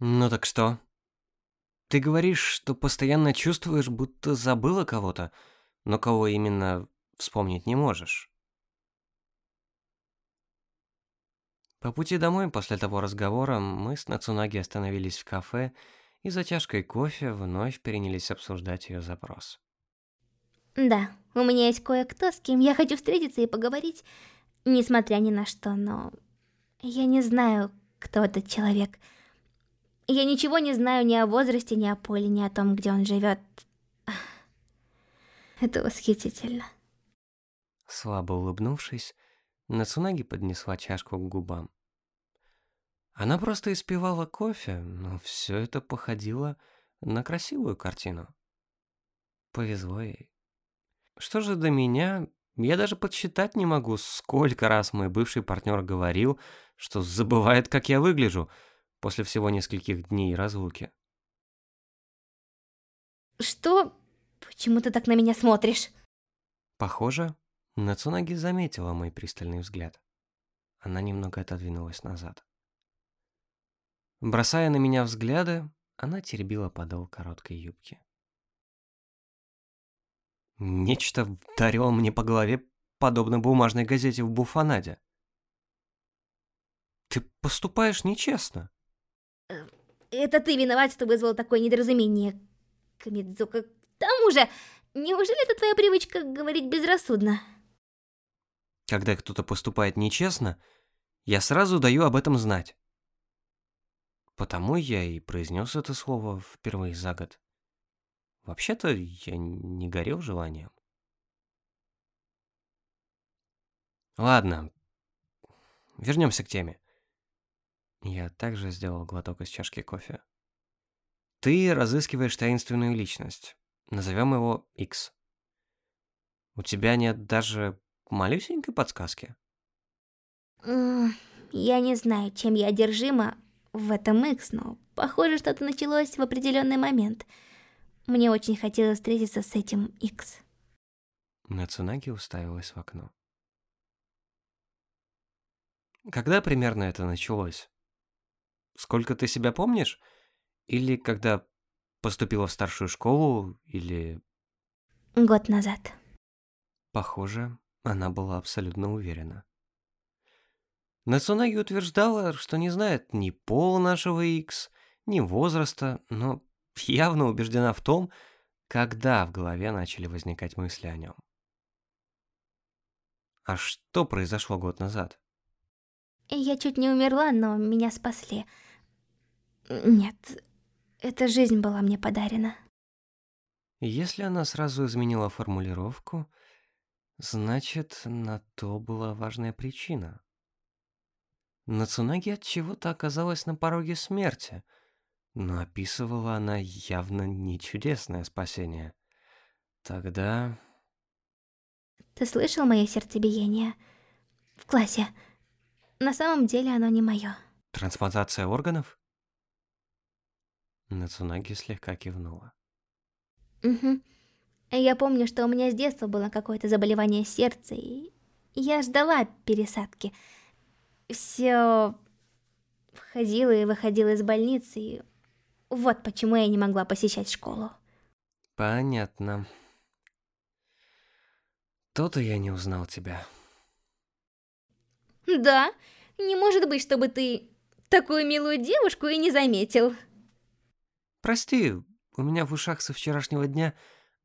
Ну так что? Ты говоришь, что постоянно чувствуешь, будто забыла кого-то, но кого именно вспомнить не можешь. По пути домой после того разговора мы с Нацунаги остановились в кафе и за чашкой кофе вновь перенялись обсуждать ее запрос. Да, у меня есть кое-кто, с кем я хочу встретиться и поговорить, несмотря ни на что, но... Я не знаю, кто этот человек. Я ничего не знаю ни о возрасте, ни о поле, ни о том, где он живет. Это восхитительно. Слабо улыбнувшись, Нацунаги поднесла чашку к губам. Она просто испевала кофе, но все это походило на красивую картину. Повезло ей. Что же до меня, я даже подсчитать не могу, сколько раз мой бывший партнер говорил, что забывает, как я выгляжу после всего нескольких дней разлуки. Что? Почему ты так на меня смотришь? Похоже, Нацунаги заметила мой пристальный взгляд. Она немного отодвинулась назад. Бросая на меня взгляды, она теребила подол короткой юбки. Нечто вдарило мне по голове, подобно бумажной газете в буфанаде. Ты поступаешь нечестно. Э, это ты виноват, что вызвал такое недоразумение, Камидзука. К тому же, неужели это твоя привычка говорить безрассудно? Когда кто-то поступает нечестно, я сразу даю об этом знать. Потому я и произнес это слово впервые за год. Вообще-то я не горел желанием. Ладно, вернемся к теме. Я также сделал глоток из чашки кофе. Ты разыскиваешь таинственную личность. Назовем его X. У тебя нет даже малюсенькой подсказки? Я не знаю, чем я одержима в этом X, но похоже, что-то началось в определенный момент — мне очень хотелось встретиться с этим X. Нацунаги уставилась в окно. Когда примерно это началось? Сколько ты себя помнишь? Или когда поступила в старшую школу, или... Год назад. Похоже, она была абсолютно уверена. Нацунаги утверждала, что не знает ни пол нашего X, ни возраста, но явно убеждена в том, когда в голове начали возникать мысли о нем. А что произошло год назад? Я чуть не умерла, но меня спасли. Нет, эта жизнь была мне подарена. Если она сразу изменила формулировку, значит, на то была важная причина. Нацунаги от чего-то оказалась на пороге смерти — но описывала она явно не чудесное спасение. Тогда... Ты слышал мое сердцебиение? В классе. На самом деле оно не мое. Трансплантация органов? Нацунаги слегка кивнула. Угу. Я помню, что у меня с детства было какое-то заболевание сердца, и я ждала пересадки. Все входила и выходила из больницы, и вот почему я не могла посещать школу. Понятно. То-то я не узнал тебя. Да, не может быть, чтобы ты такую милую девушку и не заметил. Прости, у меня в ушах со вчерашнего дня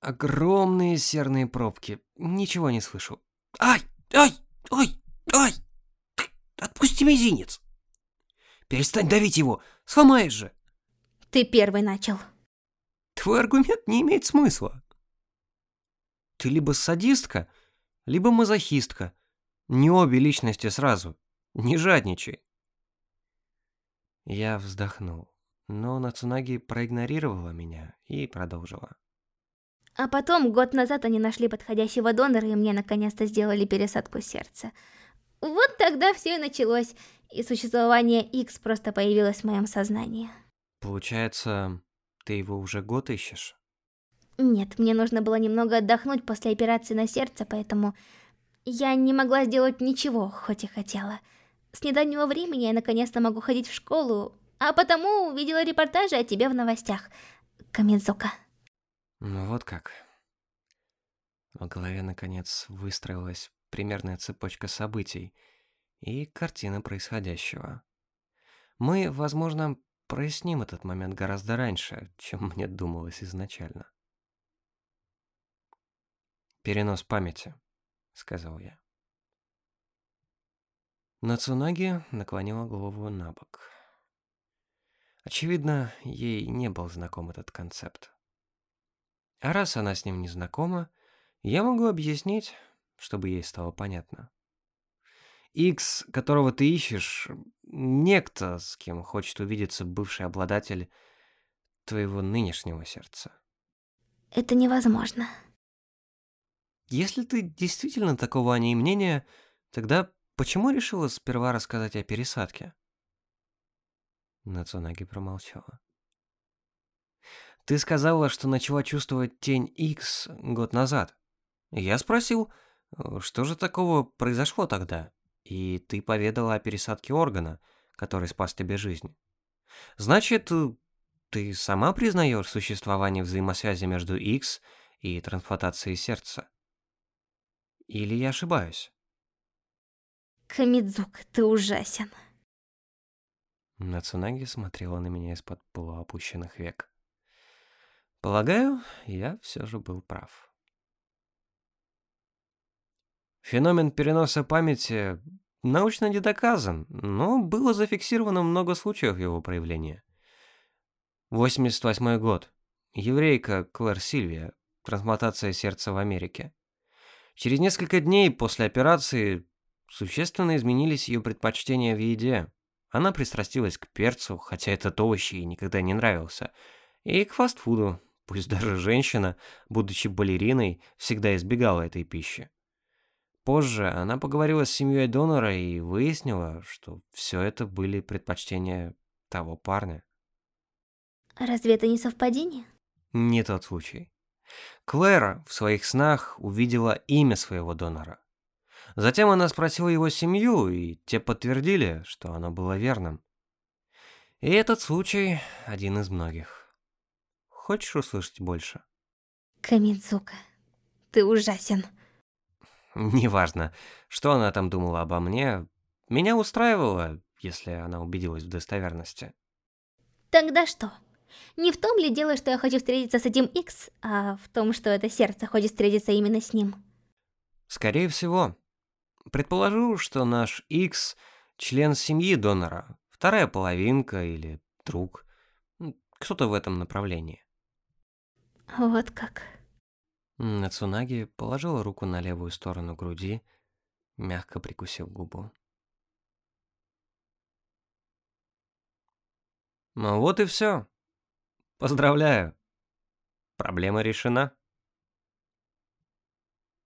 огромные серные пробки. Ничего не слышу. Ай, ай, ой, ай! Отпусти мизинец! Перестань давить его, сломаешь же! Ты первый начал. Твой аргумент не имеет смысла. Ты либо садистка, либо мазохистка. Не обе личности сразу. Не жадничай. Я вздохнул, но Нацунаги проигнорировала меня и продолжила. А потом, год назад они нашли подходящего донора, и мне наконец-то сделали пересадку сердца. Вот тогда все и началось, и существование X просто появилось в моем сознании. Получается, ты его уже год ищешь? Нет, мне нужно было немного отдохнуть после операции на сердце, поэтому я не могла сделать ничего, хоть и хотела. С недавнего времени я наконец-то могу ходить в школу, а потому увидела репортажи о тебе в новостях, Камидзука. Ну вот как. В голове, наконец, выстроилась примерная цепочка событий и картина происходящего. Мы, возможно, проясним этот момент гораздо раньше, чем мне думалось изначально. «Перенос памяти», — сказал я. Нацунаги наклонила голову на бок. Очевидно, ей не был знаком этот концепт. А раз она с ним не знакома, я могу объяснить, чтобы ей стало понятно. X, которого ты ищешь, некто, с кем хочет увидеться бывший обладатель твоего нынешнего сердца. Это невозможно. Если ты действительно такого о ней мнения, тогда почему решила сперва рассказать о пересадке? Нацунаги промолчала. Ты сказала, что начала чувствовать тень X год назад. Я спросил, что же такого произошло тогда? И ты поведала о пересадке органа, который спас тебе жизнь. Значит, ты сама признаешь существование взаимосвязи между X и трансплантацией сердца? Или я ошибаюсь? Камидзук, ты ужасен. Нацунаги смотрела на меня из-под полуопущенных век. Полагаю, я все же был прав. Феномен переноса памяти научно не доказан, но было зафиксировано много случаев его проявления. 88 год. Еврейка Клэр Сильвия. Трансплантация сердца в Америке. Через несколько дней после операции существенно изменились ее предпочтения в еде. Она пристрастилась к перцу, хотя этот овощ ей никогда не нравился, и к фастфуду, пусть даже женщина, будучи балериной, всегда избегала этой пищи. Позже она поговорила с семьей донора и выяснила, что все это были предпочтения того парня. Разве это не совпадение? Не тот случай. Клэр в своих снах увидела имя своего донора. Затем она спросила его семью, и те подтвердили, что оно было верным. И этот случай один из многих. Хочешь услышать больше? Камидзука, ты ужасен. Неважно, что она там думала обо мне, меня устраивало, если она убедилась в достоверности. Тогда что? Не в том ли дело, что я хочу встретиться с этим X, а в том, что это сердце хочет встретиться именно с ним? Скорее всего. Предположу, что наш X — член семьи донора, вторая половинка или друг. Кто-то в этом направлении. Вот как. Нацунаги положила руку на левую сторону груди, мягко прикусил губу. Ну вот и все. Поздравляю. Проблема решена.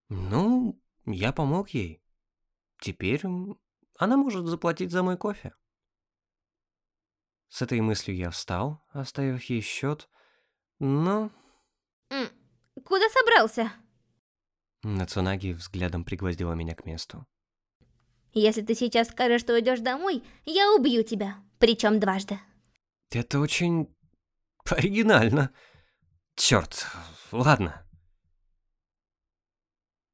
Ну, я помог ей. Теперь она может заплатить за мой кофе. С этой мыслью я встал, оставив ей счет, но Куда собрался? Нацунаги взглядом пригвоздила меня к месту. Если ты сейчас скажешь, что идешь домой, я убью тебя, причем дважды. Это очень оригинально. Черт, ладно.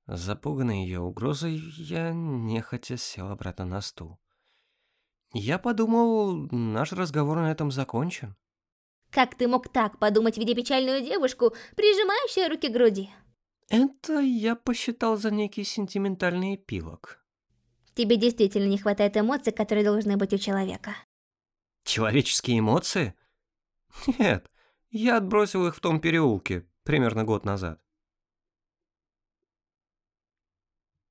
Запуганный ее угрозой, я нехотя сел обратно на стул. Я подумал, наш разговор на этом закончен. Как ты мог так подумать, видя печальную девушку, прижимающую руки к груди? Это я посчитал за некий сентиментальный эпилог. Тебе действительно не хватает эмоций, которые должны быть у человека. Человеческие эмоции? Нет, я отбросил их в том переулке, примерно год назад.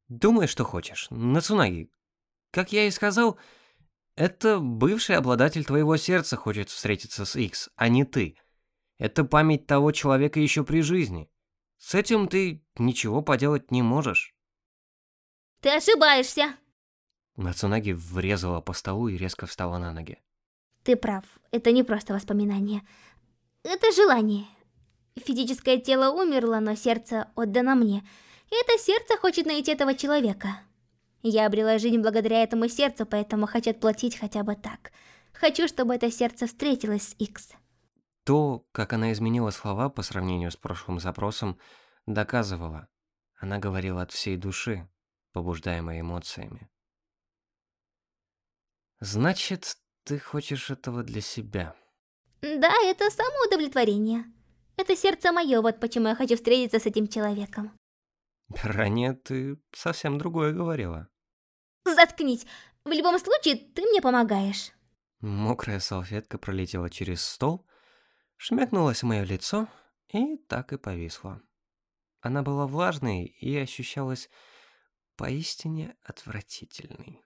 Думай, что хочешь, Нацунаги. Как я и сказал, это бывший обладатель твоего сердца хочет встретиться с X, а не ты. Это память того человека еще при жизни. С этим ты ничего поделать не можешь. Ты ошибаешься. Нацунаги врезала по столу и резко встала на ноги. Ты прав, это не просто воспоминание. Это желание. Физическое тело умерло, но сердце отдано мне. И это сердце хочет найти этого человека. Я обрела жизнь благодаря этому сердцу, поэтому хочу отплатить хотя бы так. Хочу, чтобы это сердце встретилось с Икс. То, как она изменила слова по сравнению с прошлым запросом, доказывало. Она говорила от всей души, побуждаемой эмоциями. Значит, ты хочешь этого для себя? Да, это самоудовлетворение. Это сердце мое, вот почему я хочу встретиться с этим человеком. Ранее ты совсем другое говорила. Заткнись. В любом случае, ты мне помогаешь. Мокрая салфетка пролетела через стол, шмякнулась в мое лицо и так и повисла. Она была влажной и ощущалась поистине отвратительной.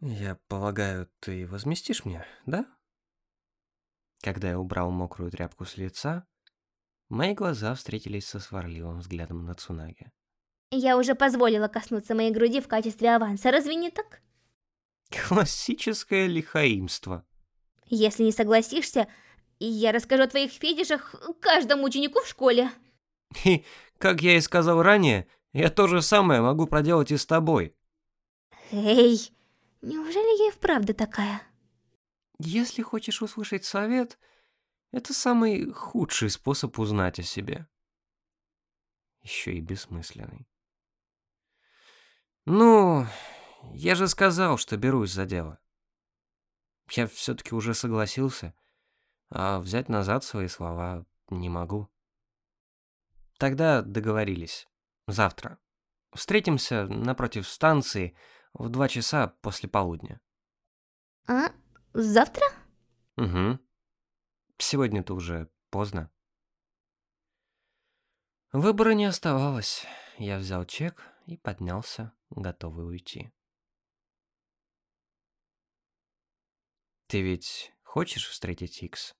«Я полагаю, ты возместишь мне, да?» Когда я убрал мокрую тряпку с лица, мои глаза встретились со сварливым взглядом на Цунаги. Я уже позволила коснуться моей груди в качестве аванса, разве не так? Классическое лихаимство. Если не согласишься, я расскажу о твоих фетишах каждому ученику в школе. И, как я и сказал ранее, я то же самое могу проделать и с тобой. Эй, неужели я и вправду такая? Если хочешь услышать совет, это самый худший способ узнать о себе. Еще и бессмысленный. Ну, я же сказал, что берусь за дело. Я все-таки уже согласился, а взять назад свои слова не могу. Тогда договорились. Завтра. Встретимся напротив станции в два часа после полудня. А? Завтра? Угу. Сегодня-то уже поздно. Выбора не оставалось. Я взял чек и поднялся, готовый уйти. Ты ведь хочешь встретить Икс?